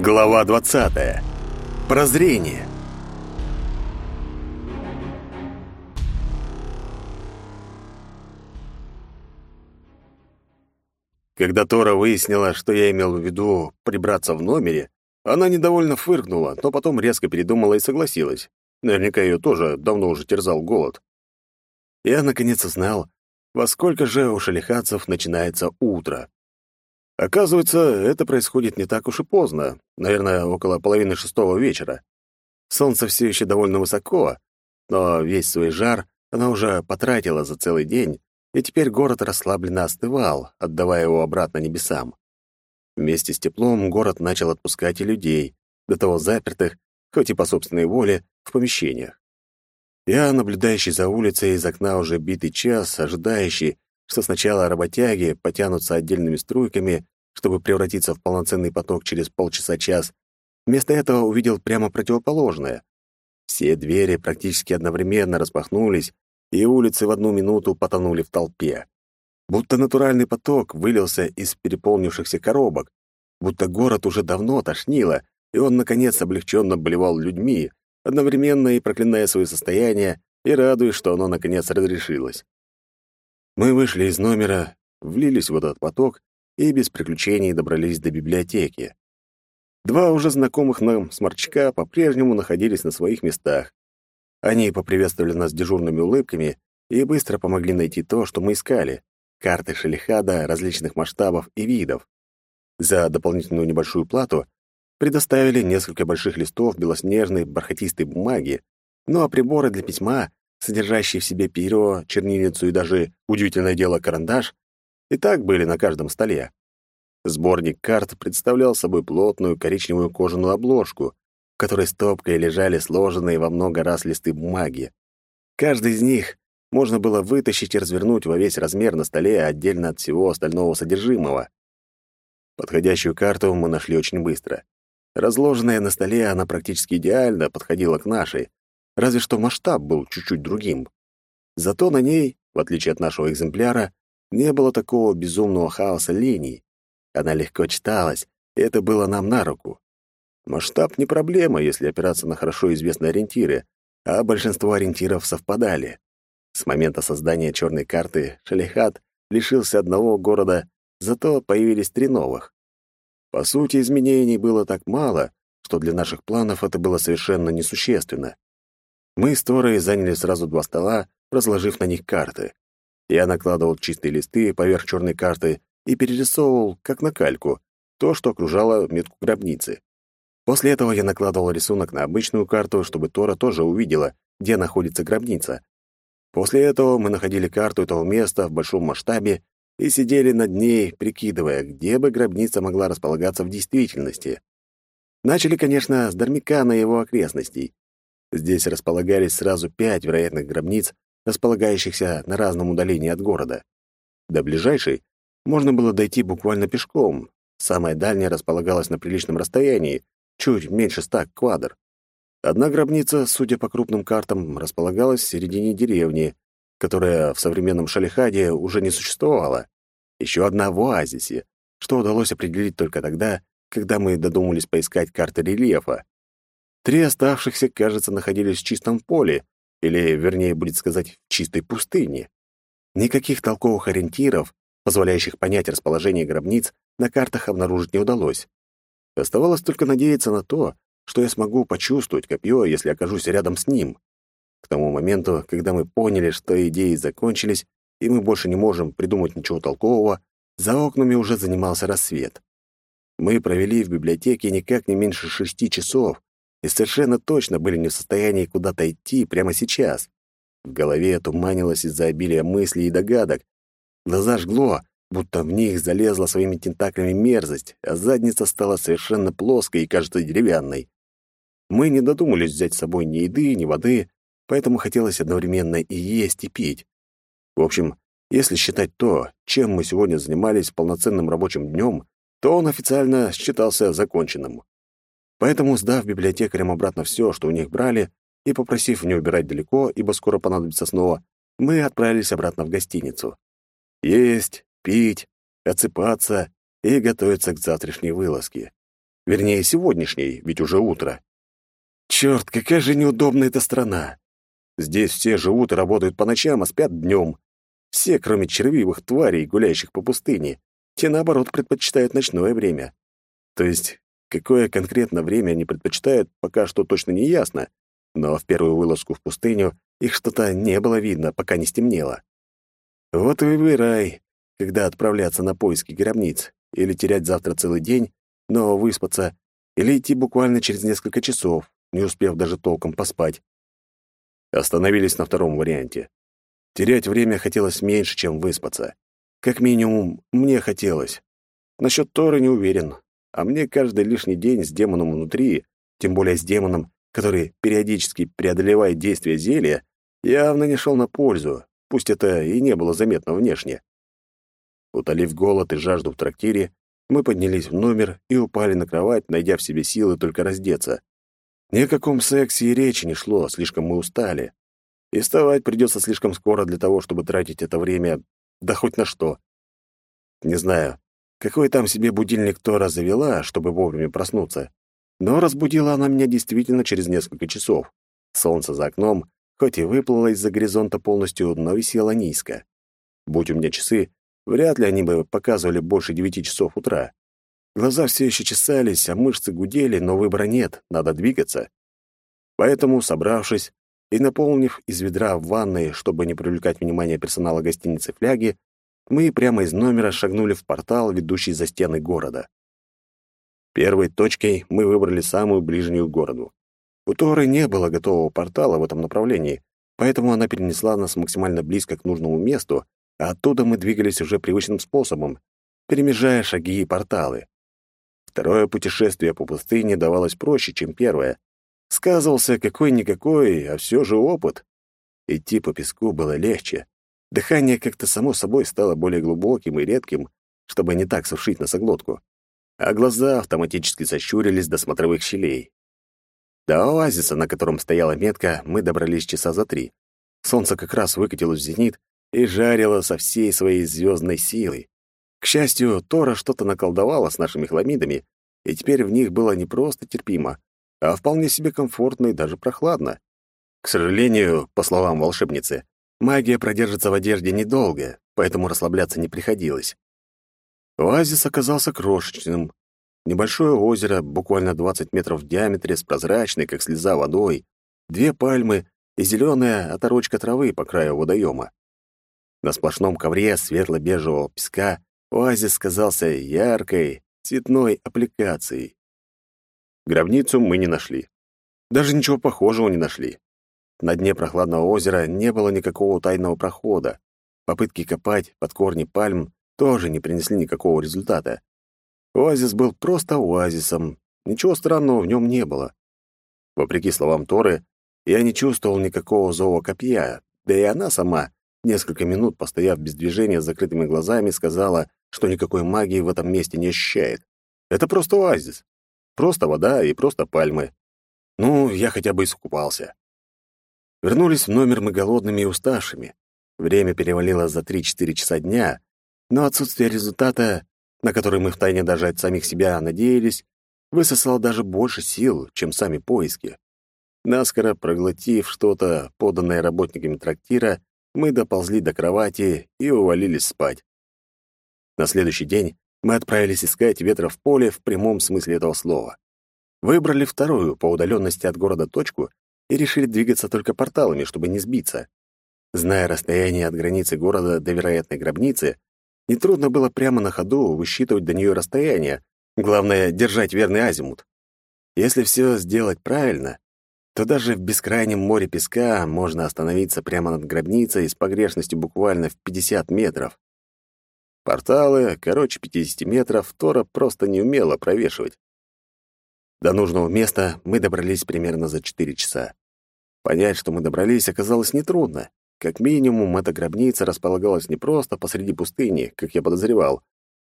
Глава 20. Прозрение. Когда Тора выяснила, что я имел в виду прибраться в номере, она недовольно фыркнула, но потом резко передумала и согласилась. Наверняка ее тоже давно уже терзал голод. Я наконец узнал, во сколько же у шалихатцев начинается утро. Оказывается, это происходит не так уж и поздно, наверное, около половины шестого вечера. Солнце все еще довольно высоко, но весь свой жар она уже потратила за целый день, и теперь город расслабленно остывал, отдавая его обратно небесам. Вместе с теплом город начал отпускать и людей, до того запертых, хоть и по собственной воле, в помещениях. Я, наблюдающий за улицей из окна уже битый час, ожидающий, что сначала работяги потянутся отдельными струйками, чтобы превратиться в полноценный поток через полчаса-час, вместо этого увидел прямо противоположное. Все двери практически одновременно распахнулись, и улицы в одну минуту потонули в толпе. Будто натуральный поток вылился из переполнившихся коробок, будто город уже давно тошнило, и он, наконец, облегченно болевал людьми, одновременно и проклиная свое состояние, и радуясь, что оно, наконец, разрешилось. Мы вышли из номера, влились в этот поток и без приключений добрались до библиотеки. Два уже знакомых нам сморчка по-прежнему находились на своих местах. Они поприветствовали нас дежурными улыбками и быстро помогли найти то, что мы искали — карты шелихада различных масштабов и видов. За дополнительную небольшую плату предоставили несколько больших листов белоснежной бархатистой бумаги, ну а приборы для письма содержащие в себе перо, чернильницу и даже, удивительное дело, карандаш, и так были на каждом столе. Сборник карт представлял собой плотную коричневую кожаную обложку, в которой стопкой лежали сложенные во много раз листы бумаги. Каждый из них можно было вытащить и развернуть во весь размер на столе отдельно от всего остального содержимого. Подходящую карту мы нашли очень быстро. Разложенная на столе, она практически идеально подходила к нашей, разве что масштаб был чуть-чуть другим. Зато на ней, в отличие от нашего экземпляра, не было такого безумного хаоса линий. Она легко читалась, и это было нам на руку. Масштаб не проблема, если опираться на хорошо известные ориентиры, а большинство ориентиров совпадали. С момента создания черной карты Шалихат лишился одного города, зато появились три новых. По сути, изменений было так мало, что для наших планов это было совершенно несущественно. Мы с Торой заняли сразу два стола, разложив на них карты. Я накладывал чистые листы поверх черной карты и перерисовывал, как на кальку, то, что окружало метку гробницы. После этого я накладывал рисунок на обычную карту, чтобы Тора тоже увидела, где находится гробница. После этого мы находили карту этого места в большом масштабе и сидели над ней, прикидывая, где бы гробница могла располагаться в действительности. Начали, конечно, с Дармика на его окрестностей. Здесь располагались сразу пять вероятных гробниц, располагающихся на разном удалении от города. До ближайшей можно было дойти буквально пешком. Самая дальняя располагалась на приличном расстоянии, чуть меньше ста квадр. Одна гробница, судя по крупным картам, располагалась в середине деревни, которая в современном Шалихаде уже не существовала. Еще одна в оазисе, что удалось определить только тогда, когда мы додумались поискать карты рельефа. Три оставшихся, кажется, находились в чистом поле, или, вернее, будет сказать, в чистой пустыне. Никаких толковых ориентиров, позволяющих понять расположение гробниц, на картах обнаружить не удалось. Оставалось только надеяться на то, что я смогу почувствовать копье, если окажусь рядом с ним. К тому моменту, когда мы поняли, что идеи закончились, и мы больше не можем придумать ничего толкового, за окнами уже занимался рассвет. Мы провели в библиотеке никак не меньше шести часов, и совершенно точно были не в состоянии куда-то идти прямо сейчас. В голове туманилось из-за обилия мыслей и догадок. Глаза жгло, будто в них залезла своими тентаклями мерзость, а задница стала совершенно плоской и, кажется, деревянной. Мы не додумались взять с собой ни еды, ни воды, поэтому хотелось одновременно и есть, и пить. В общем, если считать то, чем мы сегодня занимались полноценным рабочим днем, то он официально считался законченным. Поэтому, сдав библиотекарям обратно все, что у них брали, и попросив не убирать далеко, ибо скоро понадобится снова, мы отправились обратно в гостиницу. Есть, пить, отсыпаться и готовиться к завтрашней вылазке. Вернее, сегодняшней, ведь уже утро. Черт, какая же неудобная эта страна. Здесь все живут и работают по ночам, а спят днем. Все, кроме червивых тварей, гуляющих по пустыне. Те, наоборот, предпочитают ночное время. То есть, какое конкретно время они предпочитают, пока что точно не ясно. Но в первую вылазку в пустыню их что-то не было видно, пока не стемнело. Вот и выбирай, когда отправляться на поиски гробниц, или терять завтра целый день, но выспаться, или идти буквально через несколько часов, не успев даже толком поспать. Остановились на втором варианте. Терять время хотелось меньше, чем выспаться. Как минимум, мне хотелось. Насчет Торы не уверен, а мне каждый лишний день с демоном внутри, тем более с демоном, который периодически преодолевает действие зелья, явно не шел на пользу, пусть это и не было заметно внешне. Утолив голод и жажду в трактире, мы поднялись в номер и упали на кровать, найдя в себе силы только раздеться. Ни о каком сексе и речи не шло, слишком мы устали. И вставать придется слишком скоро для того, чтобы тратить это время, да хоть на что. Не знаю, какой там себе будильник Тора завела, чтобы вовремя проснуться, но разбудила она меня действительно через несколько часов. Солнце за окном, хоть и выплыло из-за горизонта полностью, но висело низко. Будь у меня часы, Вряд ли они бы показывали больше девяти часов утра. Глаза все еще чесались, а мышцы гудели, но выбора нет, надо двигаться. Поэтому, собравшись и наполнив из ведра в ванной, чтобы не привлекать внимание персонала гостиницы фляги, мы прямо из номера шагнули в портал, ведущий за стены города. Первой точкой мы выбрали самую ближнюю к городу. У Торы не было готового портала в этом направлении, поэтому она перенесла нас максимально близко к нужному месту, а оттуда мы двигались уже привычным способом, перемежая шаги и порталы. Второе путешествие по пустыне давалось проще, чем первое. Сказывался какой-никакой, а все же опыт. Идти по песку было легче. Дыхание как-то само собой стало более глубоким и редким, чтобы не так сушить носоглотку. А глаза автоматически сощурились до смотровых щелей. До оазиса, на котором стояла метка, мы добрались часа за три. Солнце как раз выкатилось в зенит, и жарила со всей своей звездной силой. К счастью, Тора что-то наколдовала с нашими хламидами, и теперь в них было не просто терпимо, а вполне себе комфортно и даже прохладно. К сожалению, по словам волшебницы, магия продержится в одежде недолго, поэтому расслабляться не приходилось. Оазис оказался крошечным. Небольшое озеро, буквально 20 метров в диаметре, с прозрачной, как слеза, водой, две пальмы и зеленая оторочка травы по краю водоема. На сплошном ковре светло-бежевого песка оазис казался яркой, цветной аппликацией. Гробницу мы не нашли. Даже ничего похожего не нашли. На дне прохладного озера не было никакого тайного прохода. Попытки копать под корни пальм тоже не принесли никакого результата. Оазис был просто оазисом, ничего странного в нем не было. Вопреки словам Торы, я не чувствовал никакого зова копья, да и она сама Несколько минут, постояв без движения с закрытыми глазами, сказала, что никакой магии в этом месте не ощущает. Это просто оазис. Просто вода и просто пальмы. Ну, я хотя бы искупался. Вернулись в номер мы голодными и уставшими. Время перевалило за 3-4 часа дня, но отсутствие результата, на который мы втайне даже от самих себя надеялись, высосало даже больше сил, чем сами поиски. Наскоро проглотив что-то, поданное работниками трактира, мы доползли до кровати и увалились спать. На следующий день мы отправились искать ветра в поле в прямом смысле этого слова. Выбрали вторую по удаленности от города точку и решили двигаться только порталами, чтобы не сбиться. Зная расстояние от границы города до вероятной гробницы, нетрудно было прямо на ходу высчитывать до нее расстояние, главное — держать верный азимут. Если все сделать правильно, то даже в бескрайнем море песка можно остановиться прямо над гробницей с погрешностью буквально в 50 метров. Порталы, короче 50 метров, Тора просто не умела провешивать. До нужного места мы добрались примерно за 4 часа. Понять, что мы добрались, оказалось нетрудно. Как минимум, эта гробница располагалась не просто посреди пустыни, как я подозревал,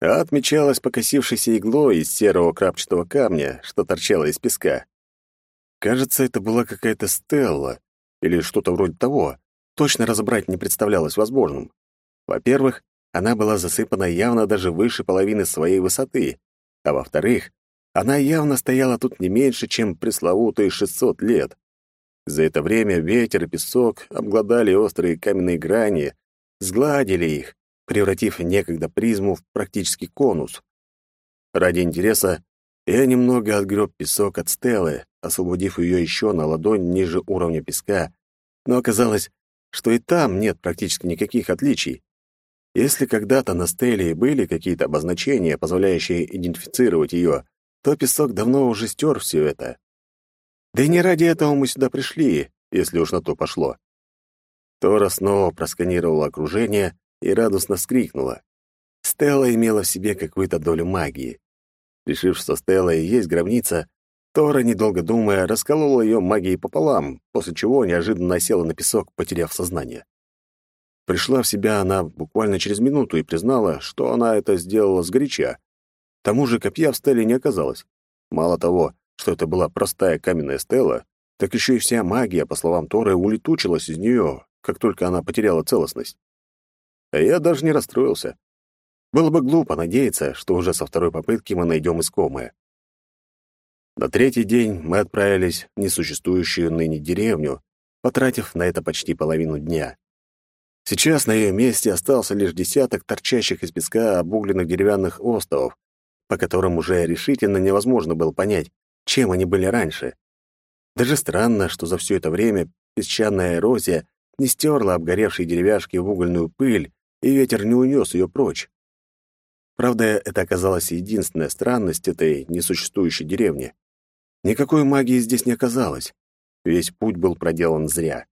а отмечалась покосившейся иглой из серого крапчатого камня, что торчало из песка. Кажется, это была какая-то стелла или что-то вроде того. Точно разобрать не представлялось возможным. Во-первых, она была засыпана явно даже выше половины своей высоты, а во-вторых, она явно стояла тут не меньше, чем пресловутые 600 лет. За это время ветер и песок обглодали острые каменные грани, сгладили их, превратив некогда призму в практически конус. Ради интереса я немного отгреб песок от стелы, освободив ее еще на ладонь ниже уровня песка, но оказалось, что и там нет практически никаких отличий. Если когда-то на стеле были какие-то обозначения, позволяющие идентифицировать ее, то песок давно уже стер все это. Да и не ради этого мы сюда пришли, если уж на то пошло. Тора снова просканировала окружение и радостно вскрикнула. Стелла имела в себе какую-то долю магии. Решив, что Стелла и есть гробница, Тора, недолго думая, расколола ее магией пополам, после чего неожиданно села на песок, потеряв сознание. Пришла в себя она буквально через минуту и признала, что она это сделала сгоряча. К тому же копья в стеле не оказалось. Мало того, что это была простая каменная стела, так еще и вся магия, по словам Торы, улетучилась из нее, как только она потеряла целостность. А я даже не расстроился. Было бы глупо надеяться, что уже со второй попытки мы найдем искомое. На третий день мы отправились в несуществующую ныне деревню, потратив на это почти половину дня. Сейчас на ее месте остался лишь десяток торчащих из песка обугленных деревянных островов, по которым уже решительно невозможно было понять, чем они были раньше. Даже странно, что за все это время песчаная эрозия не стерла обгоревшие деревяшки в угольную пыль, и ветер не унес ее прочь. Правда, это оказалась единственная странность этой несуществующей деревни. Никакой магии здесь не оказалось. Весь путь был проделан зря.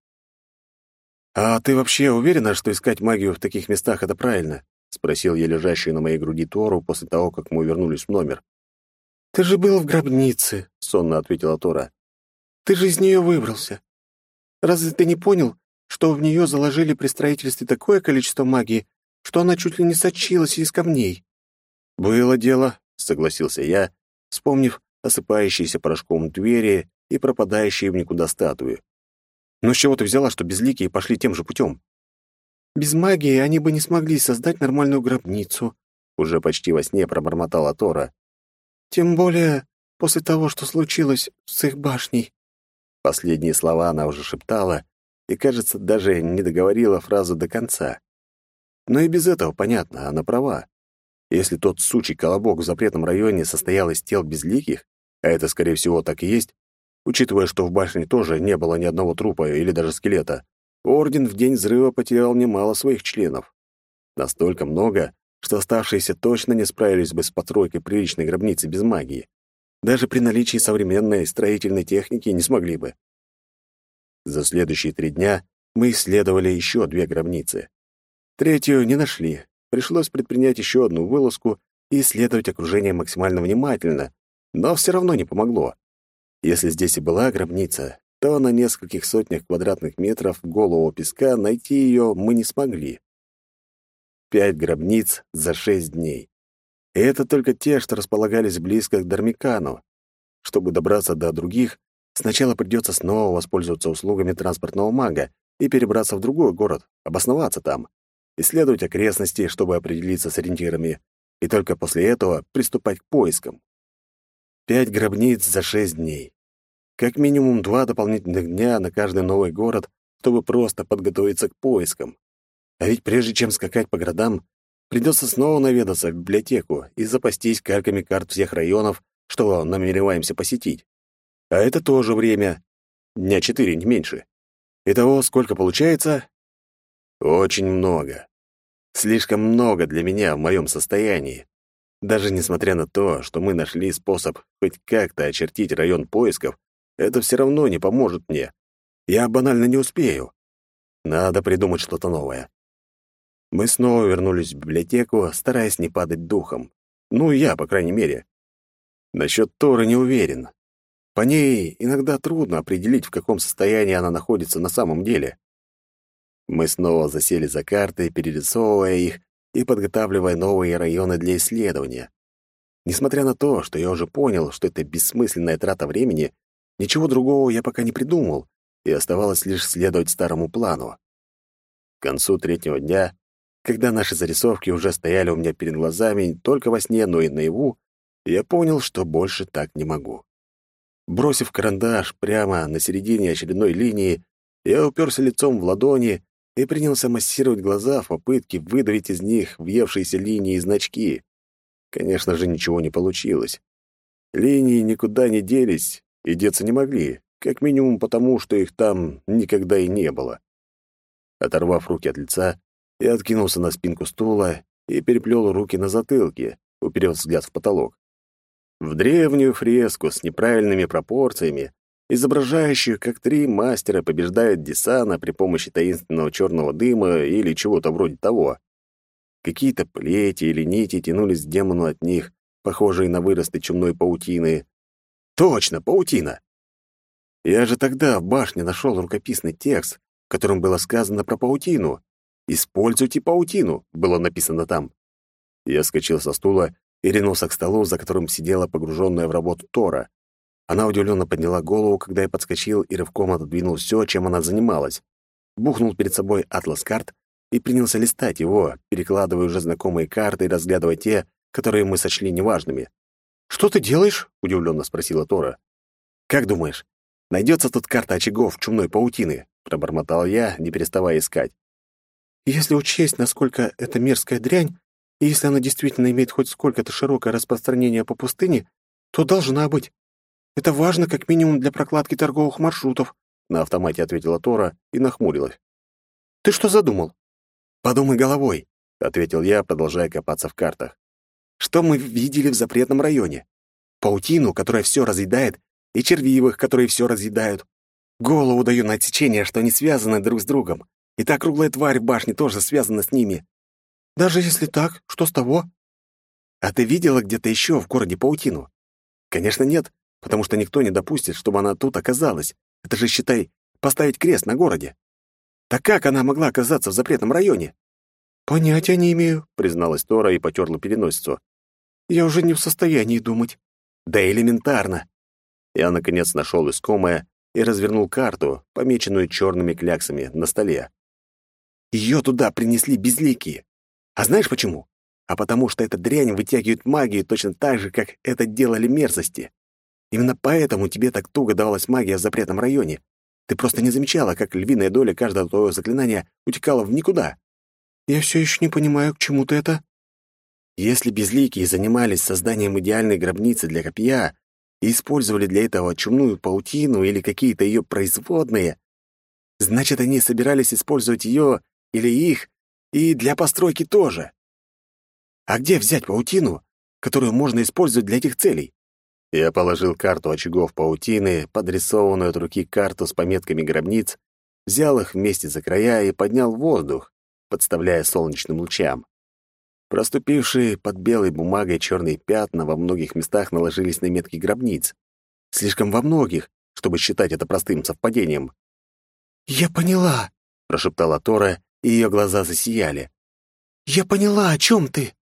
«А ты вообще уверена, что искать магию в таких местах — это правильно?» — спросил я лежащую на моей груди Тору после того, как мы вернулись в номер. «Ты же был в гробнице», — сонно ответила Тора. «Ты же из нее выбрался. Разве ты не понял, что в нее заложили при строительстве такое количество магии, что она чуть ли не сочилась из камней?» «Было дело», — согласился я, вспомнив осыпающиеся порошком двери и пропадающие в никуда статуи. Но с чего ты взяла, что безликие пошли тем же путем? Без магии они бы не смогли создать нормальную гробницу, уже почти во сне пробормотала Тора. Тем более после того, что случилось с их башней. Последние слова она уже шептала и, кажется, даже не договорила фразу до конца. Но и без этого понятно, она права. Если тот сучий колобок в запретном районе состоял из тел безликих, а это, скорее всего, так и есть, Учитывая, что в башне тоже не было ни одного трупа или даже скелета, Орден в день взрыва потерял немало своих членов. Настолько много, что оставшиеся точно не справились бы с постройкой приличной гробницы без магии. Даже при наличии современной строительной техники не смогли бы. За следующие три дня мы исследовали еще две гробницы. Третью не нашли. Пришлось предпринять еще одну вылазку и исследовать окружение максимально внимательно, но все равно не помогло. Если здесь и была гробница, то на нескольких сотнях квадратных метров голого песка найти ее мы не смогли. Пять гробниц за шесть дней. И это только те, что располагались близко к Дармикану. Чтобы добраться до других, сначала придется снова воспользоваться услугами транспортного мага и перебраться в другой город, обосноваться там, исследовать окрестности, чтобы определиться с ориентирами, и только после этого приступать к поискам. Пять гробниц за шесть дней. Как минимум два дополнительных дня на каждый новый город, чтобы просто подготовиться к поискам. А ведь прежде чем скакать по городам, придется снова наведаться в библиотеку и запастись кальками карт всех районов, что намереваемся посетить. А это тоже время. Дня четыре, не меньше. Итого сколько получается? Очень много. Слишком много для меня в моем состоянии. Даже несмотря на то, что мы нашли способ хоть как-то очертить район поисков, это все равно не поможет мне. Я банально не успею. Надо придумать что-то новое. Мы снова вернулись в библиотеку, стараясь не падать духом. Ну, я, по крайней мере. Насчет Торы не уверен. По ней иногда трудно определить, в каком состоянии она находится на самом деле. Мы снова засели за карты, перерисовывая их и подготавливая новые районы для исследования. Несмотря на то, что я уже понял, что это бессмысленная трата времени, ничего другого я пока не придумал, и оставалось лишь следовать старому плану. К концу третьего дня, когда наши зарисовки уже стояли у меня перед глазами не только во сне, но и наяву, я понял, что больше так не могу. Бросив карандаш прямо на середине очередной линии, я уперся лицом в ладони и принялся массировать глаза в попытке выдавить из них въевшиеся линии и значки. Конечно же, ничего не получилось. Линии никуда не делись и деться не могли, как минимум потому, что их там никогда и не было. Оторвав руки от лица, я откинулся на спинку стула и переплел руки на затылке, уперев взгляд в потолок. В древнюю фреску с неправильными пропорциями, изображающую, как три мастера побеждают Десана при помощи таинственного черного дыма или чего-то вроде того. Какие-то плети или нити тянулись к демону от них, похожие на выросты чумной паутины. Точно, паутина! Я же тогда в башне нашел рукописный текст, в котором было сказано про паутину. «Используйте паутину», — было написано там. Я скочил со стула и ринулся к столу, за которым сидела погруженная в работу Тора. Она удивленно подняла голову, когда я подскочил и рывком отодвинул все, чем она занималась. Бухнул перед собой атлас карт и принялся листать его, перекладывая уже знакомые карты и разглядывая те, которые мы сочли неважными. «Что ты делаешь?» — удивленно спросила Тора. «Как думаешь, найдется тут карта очагов чумной паутины?» — пробормотал я, не переставая искать. «Если учесть, насколько это мерзкая дрянь, и если она действительно имеет хоть сколько-то широкое распространение по пустыне, то должна быть. Это важно как минимум для прокладки торговых маршрутов», — на автомате ответила Тора и нахмурилась. «Ты что задумал?» «Подумай головой», — ответил я, продолжая копаться в картах. Что мы видели в запретном районе? Паутину, которая все разъедает, и червивых, которые все разъедают. Голову даю на отсечение, что они связаны друг с другом. И та круглая тварь в башне тоже связана с ними. Даже если так, что с того? А ты видела где-то еще в городе паутину? Конечно, нет, потому что никто не допустит, чтобы она тут оказалась. Это же, считай, поставить крест на городе. Так как она могла оказаться в запретном районе? Понятия не имею, призналась Тора и потерла переносицу. Я уже не в состоянии думать. Да элементарно. Я, наконец, нашел искомое и развернул карту, помеченную черными кляксами, на столе. Ее туда принесли безликие. А знаешь почему? А потому что эта дрянь вытягивает магию точно так же, как это делали мерзости. Именно поэтому тебе так туго давалась магия в запретном районе. Ты просто не замечала, как львиная доля каждого твоего заклинания утекала в никуда. Я все еще не понимаю, к чему ты это. Если безликие занимались созданием идеальной гробницы для копья и использовали для этого чумную паутину или какие-то ее производные, значит, они собирались использовать ее или их и для постройки тоже. А где взять паутину, которую можно использовать для этих целей? Я положил карту очагов паутины, подрисованную от руки карту с пометками гробниц, взял их вместе за края и поднял воздух, подставляя солнечным лучам. Проступившие под белой бумагой черные пятна во многих местах наложились на метки гробниц. Слишком во многих, чтобы считать это простым совпадением. «Я поняла», — прошептала Тора, и ее глаза засияли. «Я поняла, о чем ты?»